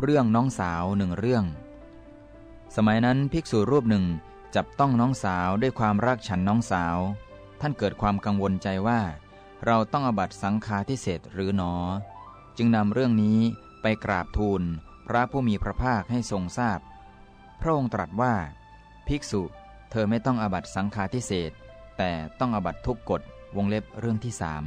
เรื่องน้องสาวหนึ่งเรื่อง สมัยนั้นภิกษุรูปหนึ่งจับต้องน้องสาวด้วยความรักฉันน้องสาว ท่านเกิดความกังวลใจว่า เราต้องอบัตสังฆาทิเศษหรือหนอ จึงนำเรื่องนี้ไปกราบทูลพระผู้มีพระภาคให้ทรงทราบพระองค์ตรัสว่า ภิกษุเธอไม่ต้องอบัตสังฆาทิเศษแต่ต้องอบัตทุกกฎวงเล็บเรื่องที่สาม